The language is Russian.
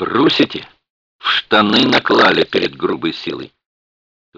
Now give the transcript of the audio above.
Трусите? В штаны наклали перед грубой силой.